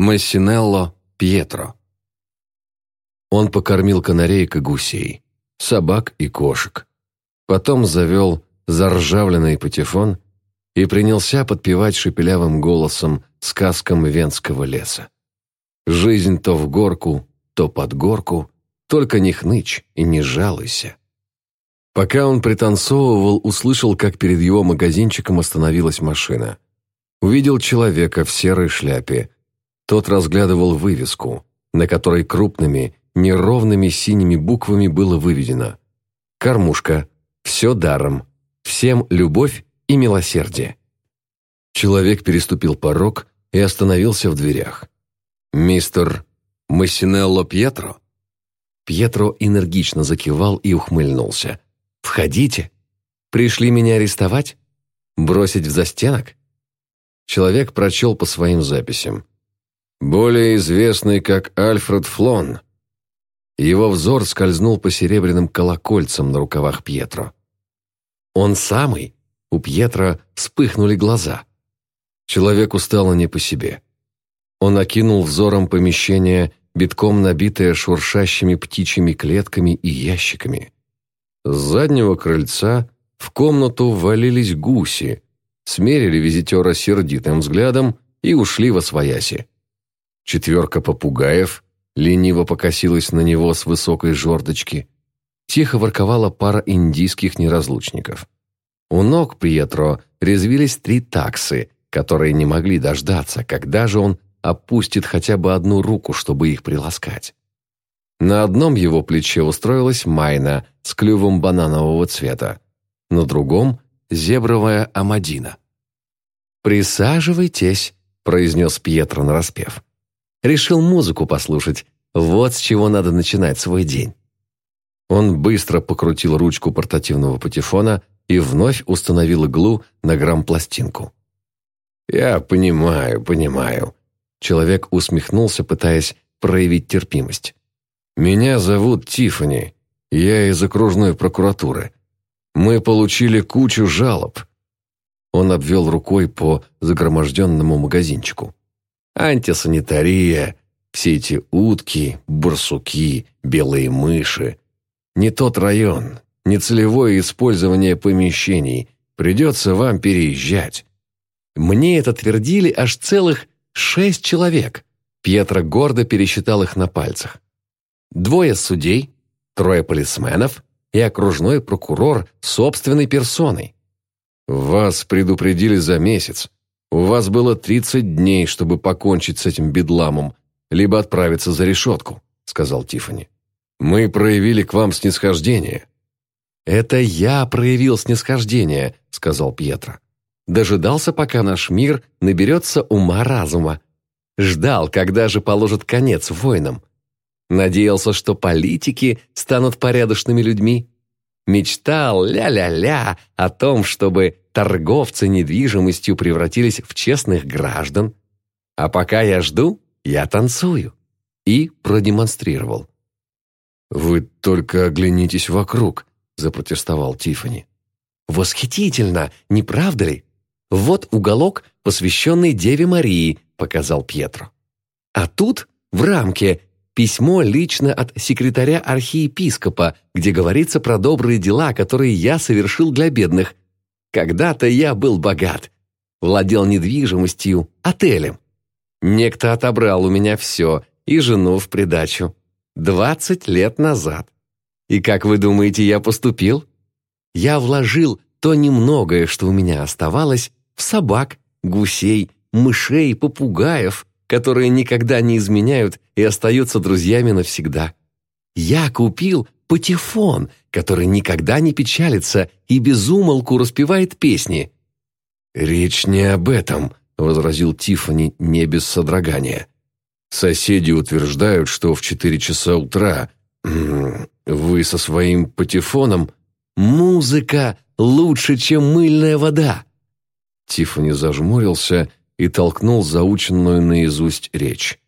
Массинелло Пьетро. Он покормил канареек и гусей, собак и кошек. Потом завел заржавленный патефон и принялся подпевать шепелявым голосом сказкам венского леса. Жизнь то в горку, то под горку, только не хнычь и не жалуйся. Пока он пританцовывал, услышал, как перед его магазинчиком остановилась машина. Увидел человека в серой шляпе, тот разглядывал вывеску, на которой крупными, неровными синими буквами было выведено «Кормушка. Все даром. Всем любовь и милосердие». Человек переступил порог и остановился в дверях. «Мистер Массинелло Пьетро?» Пьетро энергично закивал и ухмыльнулся. «Входите. Пришли меня арестовать? Бросить в застенок?» Человек прочел по своим записям более известный как Альфред Флон. Его взор скользнул по серебряным колокольцам на рукавах Пьетро. «Он самый?» У Пьетро вспыхнули глаза. Человеку стало не по себе. Он окинул взором помещение, битком набитое шуршащими птичьими клетками и ящиками. С заднего крыльца в комнату ввалились гуси, смерили визитера сердитым взглядом и ушли во свояси. Четверка попугаев лениво покосилась на него с высокой жердочки. Тихо ворковала пара индийских неразлучников. У ног Пьетро резвились три таксы, которые не могли дождаться, когда же он опустит хотя бы одну руку, чтобы их приласкать. На одном его плече устроилась Майна с клювом бананового цвета, на другом – зебровая Амадина. «Присаживайтесь», – произнес Пьетро нараспев. Решил музыку послушать. Вот с чего надо начинать свой день. Он быстро покрутил ручку портативного патефона и вновь установил иглу на грамм-пластинку. «Я понимаю, понимаю». Человек усмехнулся, пытаясь проявить терпимость. «Меня зовут Тиффани. Я из окружной прокуратуры. Мы получили кучу жалоб». Он обвел рукой по загроможденному магазинчику антисанитария, все эти утки, барсуки, белые мыши. Не тот район, не целевое использование помещений. Придется вам переезжать. Мне это твердили аж целых шесть человек. Пьетро гордо пересчитал их на пальцах. Двое судей, трое полисменов и окружной прокурор собственной персоной. Вас предупредили за месяц. У вас было 30 дней, чтобы покончить с этим бедламом, либо отправиться за решетку», — сказал Тиффани. «Мы проявили к вам снисхождение». «Это я проявил снисхождение», — сказал Пьетро. «Дожидался, пока наш мир наберется ума-разума. Ждал, когда же положат конец войнам. Надеялся, что политики станут порядочными людьми. Мечтал ля-ля-ля о том, чтобы торговцы недвижимостью превратились в честных граждан. А пока я жду, я танцую. И продемонстрировал. «Вы только оглянитесь вокруг», – запротестовал Тиффани. «Восхитительно, не правда ли? Вот уголок, посвященный Деве Марии», – показал Пьетро. «А тут, в рамке, письмо лично от секретаря архиепископа, где говорится про добрые дела, которые я совершил для бедных, когда-то я был богат, владел недвижимостью, отелем. Некто отобрал у меня все и жену в придачу. Двадцать лет назад. И как вы думаете, я поступил? Я вложил то немногое, что у меня оставалось, в собак, гусей, мышей, попугаев, которые никогда не изменяют и остаются друзьями навсегда. Я купил патефон, который никогда не печалится и безумолку распевает песни. «Речь не об этом», — возразил Тиффани не без содрогания. «Соседи утверждают, что в четыре часа утра вы со своим патефоном музыка лучше, чем мыльная вода». Тиффани зажмурился и толкнул заученную наизусть речь.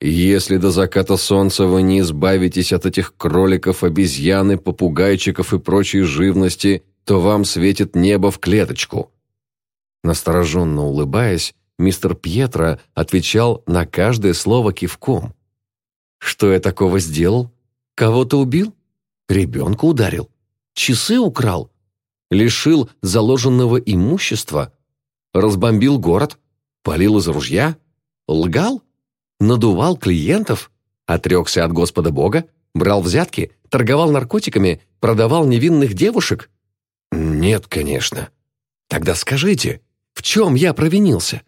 Если до заката солнца вы не избавитесь от этих кроликов, обезьяны, попугайчиков и прочей живности, то вам светит небо в клеточку». Настороженно улыбаясь, мистер Пьетро отвечал на каждое слово кивком. «Что я такого сделал? Кого-то убил? Ребенка ударил? Часы украл? Лишил заложенного имущества? Разбомбил город? Полил из ружья? Лгал? Надувал клиентов? Отрекся от Господа Бога? Брал взятки? Торговал наркотиками? Продавал невинных девушек? Нет, конечно. Тогда скажите, в чем я провинился?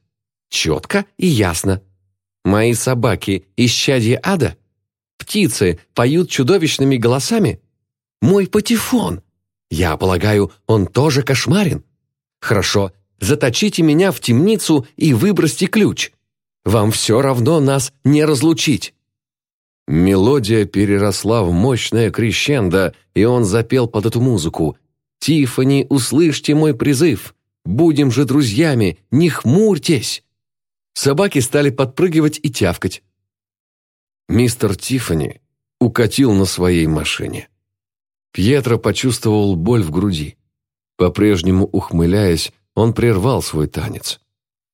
Четко и ясно. Мои собаки – исчадье ада? Птицы поют чудовищными голосами? Мой патефон. Я полагаю, он тоже кошмарен. Хорошо, заточите меня в темницу и выбросьте ключ. Вам все равно нас не разлучить». Мелодия переросла в мощное крещендо, и он запел под эту музыку. «Тиффани, услышьте мой призыв! Будем же друзьями, не хмурьтесь!» Собаки стали подпрыгивать и тявкать. Мистер Тиффани укатил на своей машине. Пьетро почувствовал боль в груди. По-прежнему ухмыляясь, он прервал свой танец.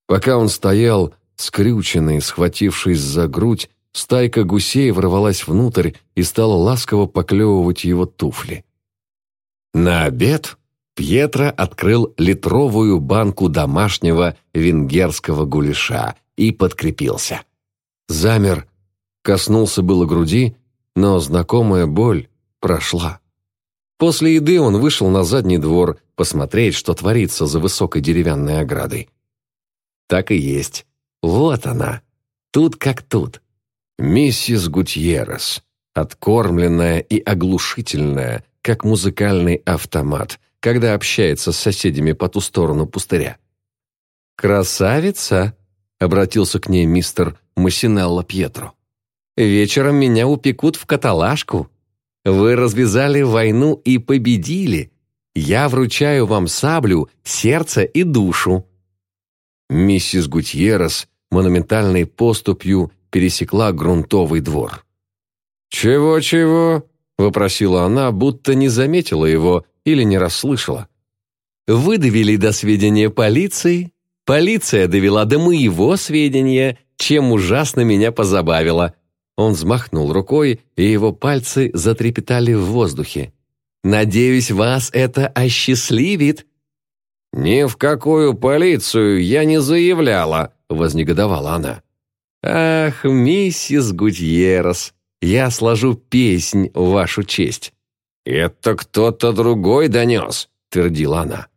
Пока он стоял, скрюченный, схватившись за грудь, стайка гусей ворвалась внутрь и стала ласково поклевывать его туфли. На обед Пьетро открыл литровую банку домашнего венгерского гуляша и подкрепился. Замер, коснулся было груди, но знакомая боль прошла. После еды он вышел на задний двор посмотреть, что творится за высокой деревянной оградой. Так и есть. Вот она. Тут как тут. Миссис Гутьеррес, откормленная и оглушительная, как музыкальный автомат, когда общается с соседями по ту сторону пустыря. «Красавица!» — обратился к ней мистер Массинелло Пьетро. «Вечером меня упекут в каталажку. Вы развязали войну и победили. Я вручаю вам саблю, сердце и душу». Миссис Гутьеррес монументальной поступью пересекла грунтовый двор. «Чего-чего?» — вопросила она, будто не заметила его или не расслышала. «Вы довели до сведения полиции, полиция довела до моего сведения, чем ужасно меня позабавило». Он взмахнул рукой, и его пальцы затрепетали в воздухе. «Надеюсь, вас это осчастливит». «Ни в какую полицию я не заявляла», — вознегодовала она. «Ах, миссис Гутьеррес, я сложу песнь в вашу честь». «Это кто-то другой донес», — твердила она.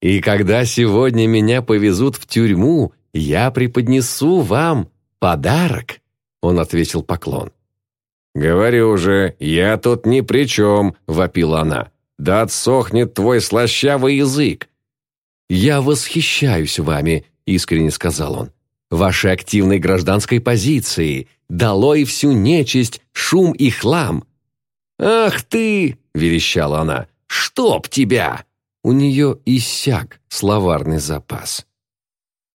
«И когда сегодня меня повезут в тюрьму, я преподнесу вам подарок», — он ответил поклон. «Говорю же, я тут ни при чем», — вопила она. «Да отсохнет твой слащавый язык». «Я восхищаюсь вами», — искренне сказал он. «Вашей активной гражданской позиции. Долой всю нечисть, шум и хлам». «Ах ты!» верещала она. «Чтоб тебя!» У нее иссяк словарный запас.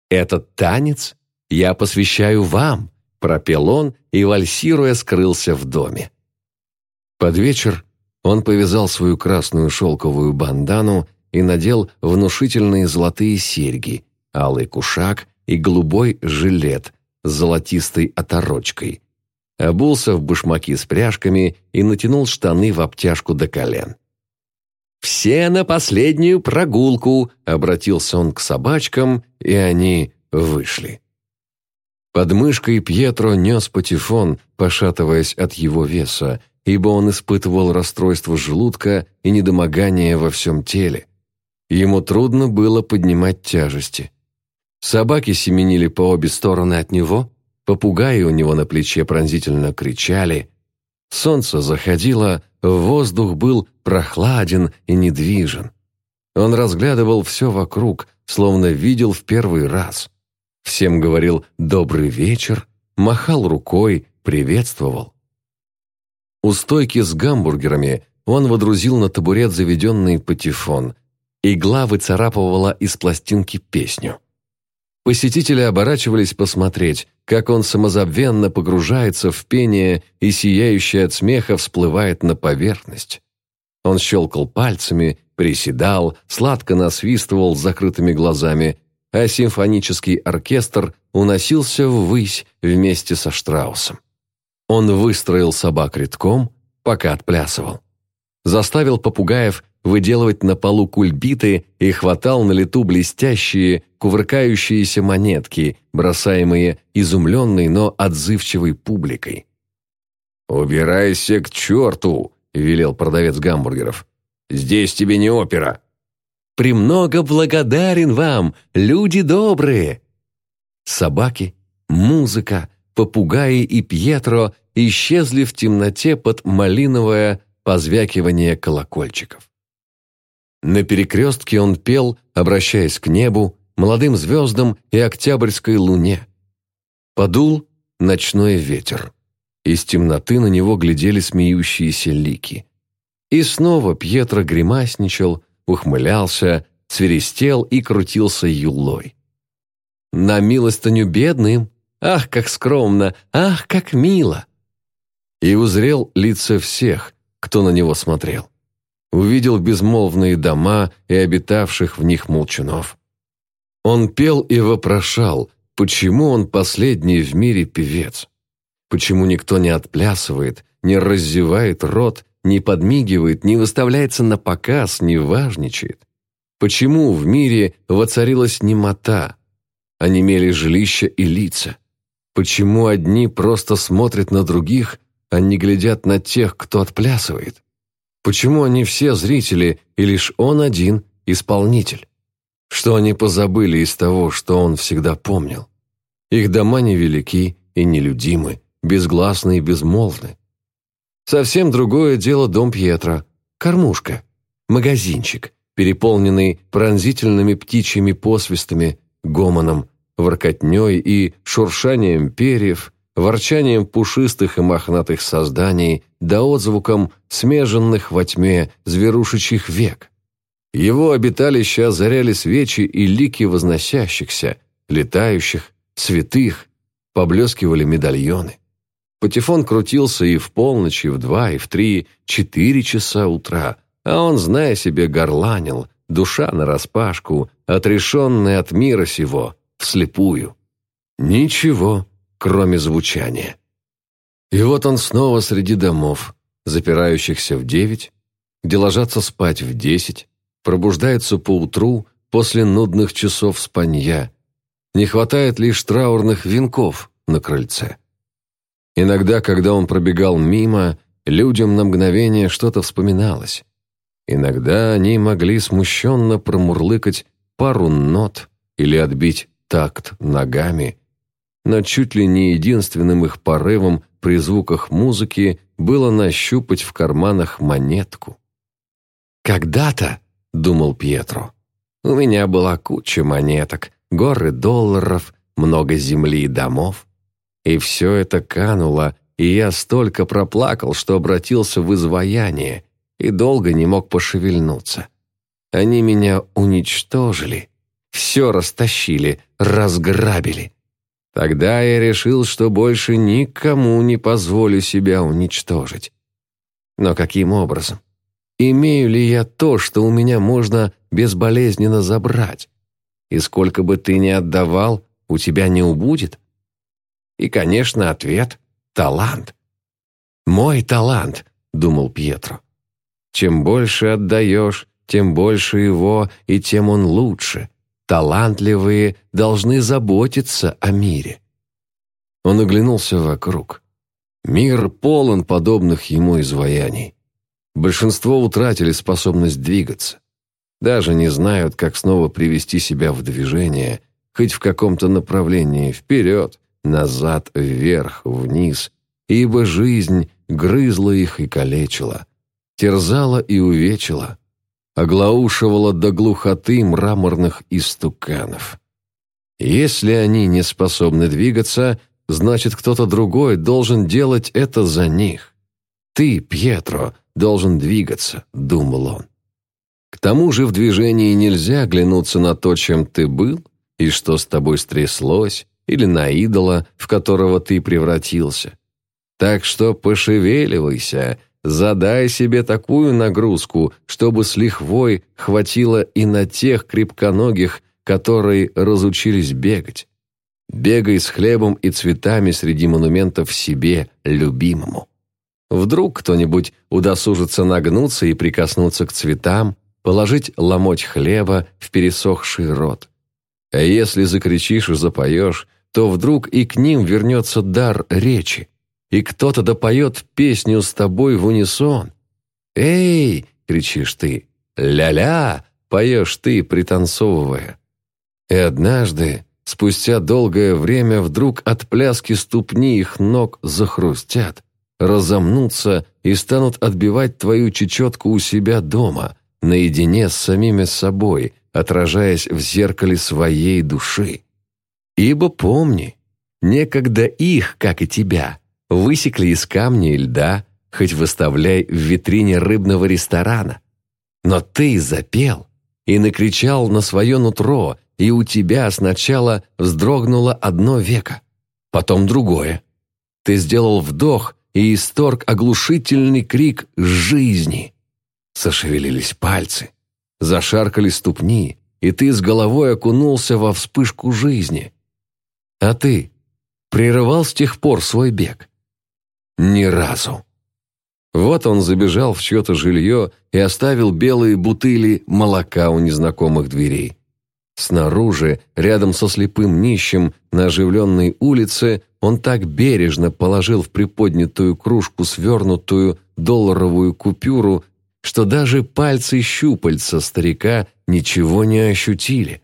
«Этот танец я посвящаю вам», — пропел он и, вальсируя, скрылся в доме. Под вечер он повязал свою красную шелковую бандану и надел внушительные золотые серьги, алый кушак и голубой жилет с золотистой оторочкой, обулся в башмаки с пряжками и натянул штаны в обтяжку до колен. «Все на последнюю прогулку!» — обратился он к собачкам, и они вышли. Под мышкой Пьетро нес патефон, пошатываясь от его веса, ибо он испытывал расстройство желудка и недомогание во всем теле. Ему трудно было поднимать тяжести. Собаки семенили по обе стороны от него, Попугаи у него на плече пронзительно кричали. Солнце заходило, воздух был прохладен и недвижен. Он разглядывал все вокруг, словно видел в первый раз. Всем говорил «добрый вечер», махал рукой, приветствовал. У стойки с гамбургерами он водрузил на табурет заведенный патефон. Игла выцарапывала из пластинки песню. Посетители оборачивались посмотреть, как он самозабвенно погружается в пение и сияющий от смеха всплывает на поверхность. Он щелкал пальцами, приседал, сладко насвистывал с закрытыми глазами, а симфонический оркестр уносился ввысь вместе со Штраусом. Он выстроил собак рядком, пока отплясывал. Заставил попугаев выделывать на полу кульбиты и хватал на лету блестящие, кувыркающиеся монетки, бросаемые изумленной, но отзывчивой публикой. «Убирайся к черту!» – велел продавец гамбургеров. «Здесь тебе не опера!» «Премного благодарен вам, люди добрые!» Собаки, музыка, попугаи и Пьетро исчезли в темноте под малиновое позвякивание колокольчиков. На перекрестке он пел, обращаясь к небу, молодым звездам и октябрьской луне. Подул ночной ветер. Из темноты на него глядели смеющиеся лики. И снова Пьетро гримасничал, ухмылялся, свиристел и крутился юлой. «На милостыню бедным! Ах, как скромно! Ах, как мило!» И узрел лица всех, кто на него смотрел. Увидел безмолвные дома и обитавших в них молчунов. Он пел и вопрошал, почему он последний в мире певец. Почему никто не отплясывает, не раздевает рот, не подмигивает, не выставляется на показ, не важничает? Почему в мире воцарилась немота, онемели жилища и лица? Почему одни просто смотрят на других, а не глядят на тех, кто отплясывает? Почему они все зрители, и лишь он один исполнитель? Что они позабыли из того, что он всегда помнил? Их дома невелики и нелюдимы, безгласны и безмолвны. Совсем другое дело дом Пьетро, кормушка, магазинчик, переполненный пронзительными птичьими посвистами, гомоном, воркотней и шуршанием перьев, ворчанием пушистых и мохнатых созданий, да отзвуком смеженных во тьме зверушечьих век. Его обиталища озаряли свечи и лики возносящихся, летающих, святых, поблескивали медальоны. Патефон крутился и в полночь, и в два, и в три, четыре часа утра, а он, зная себе, горланил, душа нараспашку, отрешенная от мира сего, вслепую. Ничего, кроме звучания. И вот он снова среди домов, запирающихся в девять, где ложатся спать в десять, пробуждается поутру после нудных часов спанья. Не хватает лишь траурных венков на крыльце. Иногда, когда он пробегал мимо, людям на мгновение что-то вспоминалось. Иногда они могли смущенно промурлыкать пару нот или отбить такт ногами, но чуть ли не единственным их порывом при звуках музыки было нащупать в карманах монетку. «Когда-то», — думал Пьетро, — «у меня была куча монеток, горы долларов, много земли и домов. И все это кануло, и я столько проплакал, что обратился в изваяние и долго не мог пошевельнуться. Они меня уничтожили, все растащили, разграбили. Тогда я решил, что больше никому не позволю себя уничтожить. Но каким образом? Имею ли я то, что у меня можно безболезненно забрать? И сколько бы ты ни отдавал, у тебя не убудет? И, конечно, ответ – талант. «Мой талант», – думал Пьетро. «Чем больше отдаешь, тем больше его, и тем он лучше. Талантливые должны заботиться о мире». Он оглянулся вокруг. Мир полон подобных ему изваяний. Большинство утратили способность двигаться. Даже не знают, как снова привести себя в движение, хоть в каком-то направлении, вперед, назад, вверх, вниз, ибо жизнь грызла их и калечила, терзала и увечила, оглаушивала до глухоты мраморных истуканов. Если они не способны двигаться, значит, кто-то другой должен делать это за них. Ты, Пьетро, должен двигаться, думал он. К тому же в движении нельзя глянуться на то, чем ты был, и что с тобой стряслось, или на идола, в которого ты превратился. Так что пошевеливайся, задай себе такую нагрузку, чтобы с лихвой хватило и на тех крепконогих, которые разучились бегать. Бегай с хлебом и цветами среди монументов себе, любимому. Вдруг кто-нибудь удосужится нагнуться и прикоснуться к цветам, положить ломоть хлеба в пересохший рот. А если закричишь и запоешь, то вдруг и к ним вернется дар речи, и кто-то допоет песню с тобой в унисон. «Эй!» — кричишь ты, «ля-ля!» — поешь ты, пританцовывая. И однажды, спустя долгое время, вдруг от пляски ступни их ног захрустят, разомнутся и станут отбивать твою чечетку у себя дома, наедине с самими собой, отражаясь в зеркале своей души. Ибо помни, некогда их, как и тебя, высекли из камня и льда, хоть выставляй в витрине рыбного ресторана. Но ты запел и накричал на свое нутро, и у тебя сначала вздрогнуло одно веко, потом другое. Ты сделал вдох и исторг оглушительный крик жизни. Сошевелились пальцы, зашаркали ступни, и ты с головой окунулся во вспышку жизни. А ты прерывал с тех пор свой бег? Ни разу. Вот он забежал в чье-то жилье и оставил белые бутыли молока у незнакомых дверей. Снаружи, рядом со слепым нищим, на оживленной улице, он так бережно положил в приподнятую кружку свернутую долларовую купюру, что даже пальцы-щупальца старика ничего не ощутили.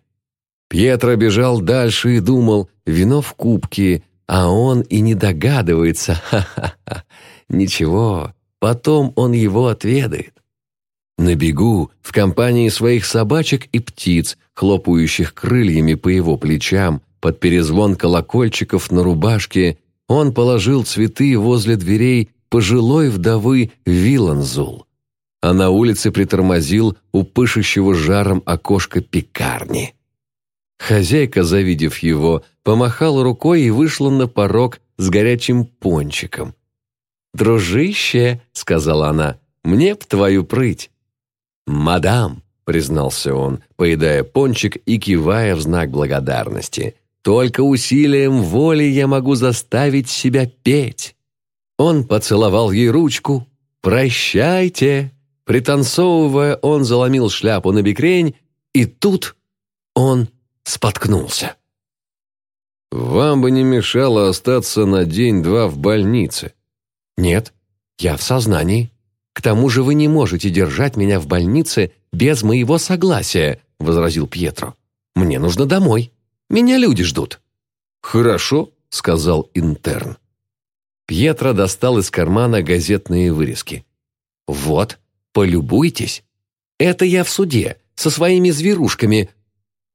Пьетро бежал дальше и думал, вино в кубке, а он и не догадывается, ха-ха-ха. Ничего, потом он его отведает. На бегу, в компании своих собачек и птиц, хлопающих крыльями по его плечам, под перезвон колокольчиков на рубашке, он положил цветы возле дверей пожилой вдовы Виланзул, а на улице притормозил у пышущего жаром окошка пекарни. Хозяйка, завидев его, помахала рукой и вышла на порог с горячим пончиком. «Дружище», — сказала она, — «мне б твою прыть». «Мадам», — признался он, поедая пончик и кивая в знак благодарности, «только усилием воли я могу заставить себя петь». Он поцеловал ей ручку. «Прощайте!» Пританцовывая, он заломил шляпу на бекрень, и тут он споткнулся. «Вам бы не мешало остаться на день-два в больнице». «Нет, я в сознании. К тому же вы не можете держать меня в больнице без моего согласия», — возразил Пьетро. «Мне нужно домой. Меня люди ждут». «Хорошо», — сказал интерн. Пьетро достал из кармана газетные вырезки. «Вот, полюбуйтесь. Это я в суде, со своими зверушками,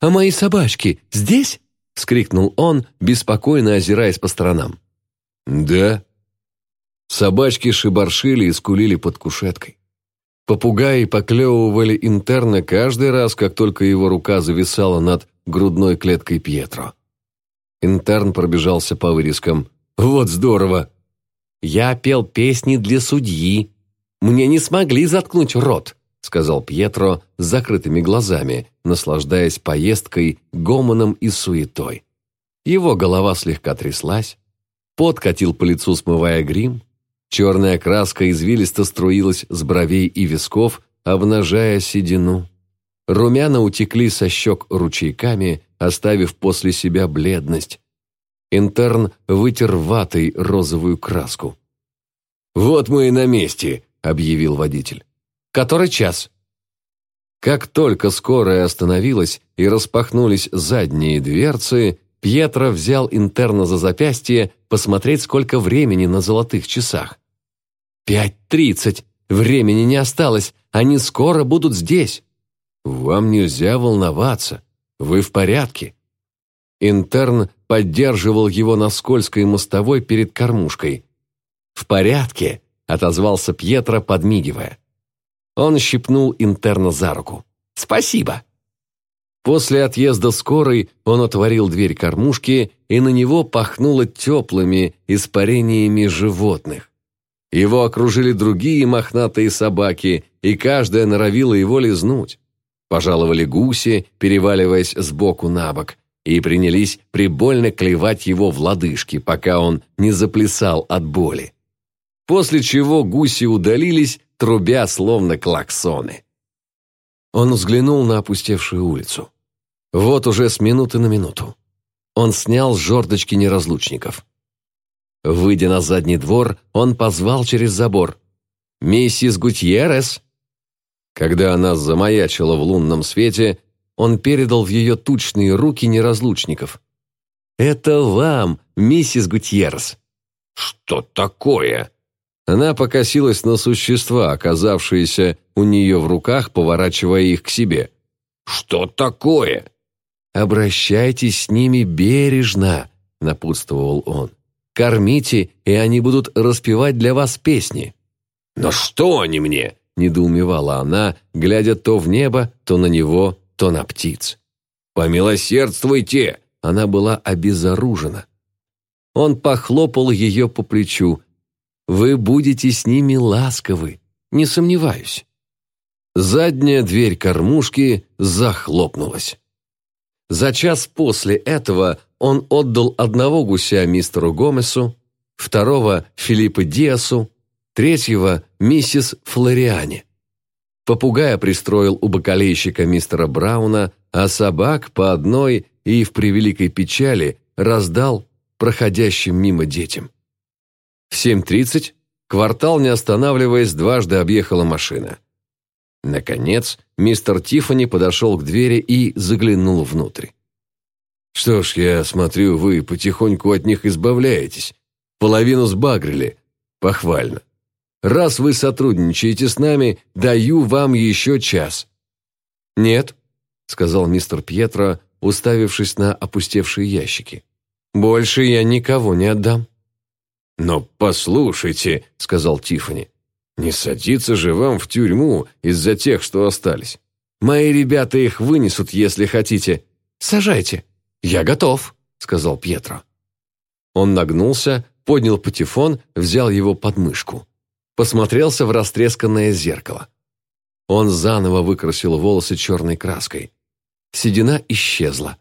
«А мои собачки здесь?» — вскрикнул он, беспокойно озираясь по сторонам. «Да». Собачки шибаршили и скулили под кушеткой. Попугаи поклевывали интерна каждый раз, как только его рука зависала над грудной клеткой Пьетро. Интерн пробежался по вырезкам. «Вот здорово!» «Я пел песни для судьи. Мне не смогли заткнуть рот», сказал Пьетро с закрытыми глазами, наслаждаясь поездкой, гомоном и суетой. Его голова слегка тряслась, пот катил по лицу, смывая грим, черная краска извилисто струилась с бровей и висков, обнажая седину. Румяна утекли со щек ручейками, оставив после себя бледность. Интерн вытер ватой розовую краску. «Вот мы и на месте», — объявил водитель. Который час?» Как только скорая остановилась и распахнулись задние дверцы, Пьетро взял интерна за запястье посмотреть, сколько времени на золотых часах. «Пять тридцать! Времени не осталось! Они скоро будут здесь!» «Вам нельзя волноваться! Вы в порядке!» Интерн поддерживал его на скользкой мостовой перед кормушкой. «В порядке!» — отозвался Пьетро, подмигивая. Он щипнул интерна за руку. «Спасибо!» После отъезда скорой он отворил дверь кормушки, и на него пахнуло теплыми испарениями животных. Его окружили другие мохнатые собаки, и каждая норовила его лизнуть. Пожаловали гуси, переваливаясь с боку на бок, и принялись прибольно клевать его в лодыжки, пока он не заплясал от боли. После чего гуси удалились, трубя словно клаксоны. Он взглянул на опустевшую улицу. Вот уже с минуты на минуту. Он снял с жердочки неразлучников. Выйдя на задний двор, он позвал через забор. «Миссис Гутьеррес!» Когда она замаячила в лунном свете, он передал в ее тучные руки неразлучников. «Это вам, миссис Гутьеррес!» «Что такое?» Она покосилась на существа, оказавшиеся у нее в руках, поворачивая их к себе. «Что такое?» «Обращайтесь с ними бережно», — напутствовал он. «Кормите, и они будут распевать для вас песни». «Но что они мне?» — недоумевала она, глядя то в небо, то на него, то на птиц. «Помилосердствуйте!» Она была обезоружена. Он похлопал ее по плечу. «Вы будете с ними ласковы, не сомневаюсь». Задняя дверь кормушки захлопнулась. За час после этого он отдал одного гуся мистеру Гомесу, второго – Филиппу Диасу, третьего – миссис Флориане. Попугая пристроил у бокалейщика мистера Брауна, а собак по одной и в превеликой печали раздал проходящим мимо детям. В 7.30 квартал, не останавливаясь, дважды объехала машина. Наконец, мистер Тиффани подошел к двери и заглянул внутрь. «Что ж, я смотрю, вы потихоньку от них избавляетесь. Половину сбагрили. Похвально. Раз вы сотрудничаете с нами, даю вам еще час». «Нет», — сказал мистер Пьетро, уставившись на опустевшие ящики. «Больше я никого не отдам». «Но послушайте», — сказал Тиффани, не садиться же вам в тюрьму из-за тех, что остались. Мои ребята их вынесут, если хотите. Сажайте. Я готов, сказал Пьетро. Он нагнулся, поднял патефон, взял его под мышку. Посмотрелся в растресканное зеркало. Он заново выкрасил волосы черной краской. Седина исчезла.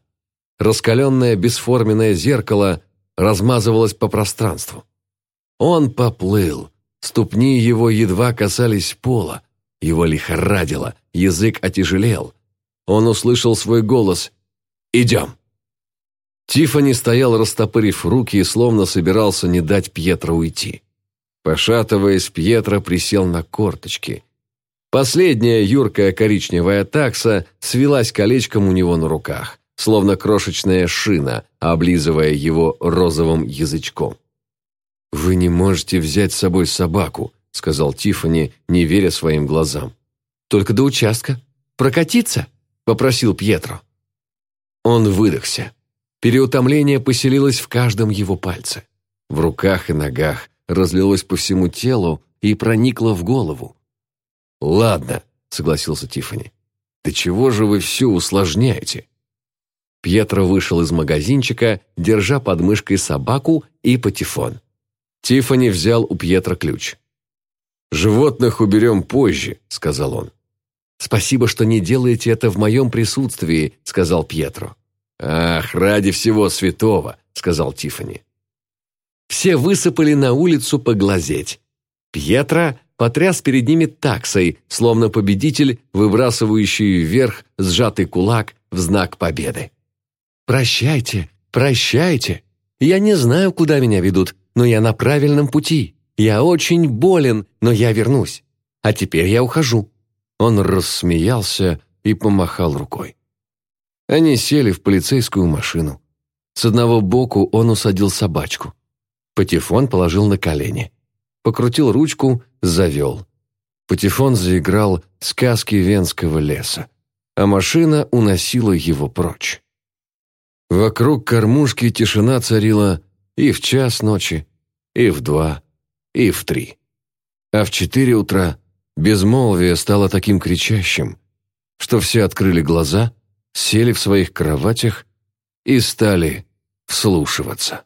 Раскаленное бесформенное зеркало размазывалось по пространству. Он поплыл, Ступни его едва касались пола. Его лихорадило, язык отяжелел. Он услышал свой голос «Идем». Тиффани стоял, растопырив руки, и словно собирался не дать Пьетро уйти. Пошатываясь, Пьетро присел на корточки. Последняя юркая коричневая такса свелась колечком у него на руках, словно крошечная шина, облизывая его розовым язычком. «Вы не можете взять с собой собаку», — сказал Тиффани, не веря своим глазам. «Только до участка. Прокатиться?» — попросил Пьетро. Он выдохся. Переутомление поселилось в каждом его пальце. В руках и ногах, разлилось по всему телу и проникло в голову. «Ладно», — согласился Тиффани. «Да чего же вы все усложняете?» Пьетро вышел из магазинчика, держа под мышкой собаку и патефон. Тиффани взял у Пьетра ключ. «Животных уберем позже», — сказал он. «Спасибо, что не делаете это в моем присутствии», — сказал Пьетро. «Ах, ради всего святого», — сказал Тиффани. Все высыпали на улицу поглазеть. Пьетро потряс перед ними таксой, словно победитель, выбрасывающий вверх сжатый кулак в знак победы. «Прощайте, прощайте. Я не знаю, куда меня ведут, но я на правильном пути. Я очень болен, но я вернусь. А теперь я ухожу». Он рассмеялся и помахал рукой. Они сели в полицейскую машину. С одного боку он усадил собачку. Патефон положил на колени. Покрутил ручку, завел. Патефон заиграл сказки венского леса, а машина уносила его прочь. Вокруг кормушки тишина царила и в час ночи, и в два, и в три. А в четыре утра безмолвие стало таким кричащим, что все открыли глаза, сели в своих кроватях и стали вслушиваться.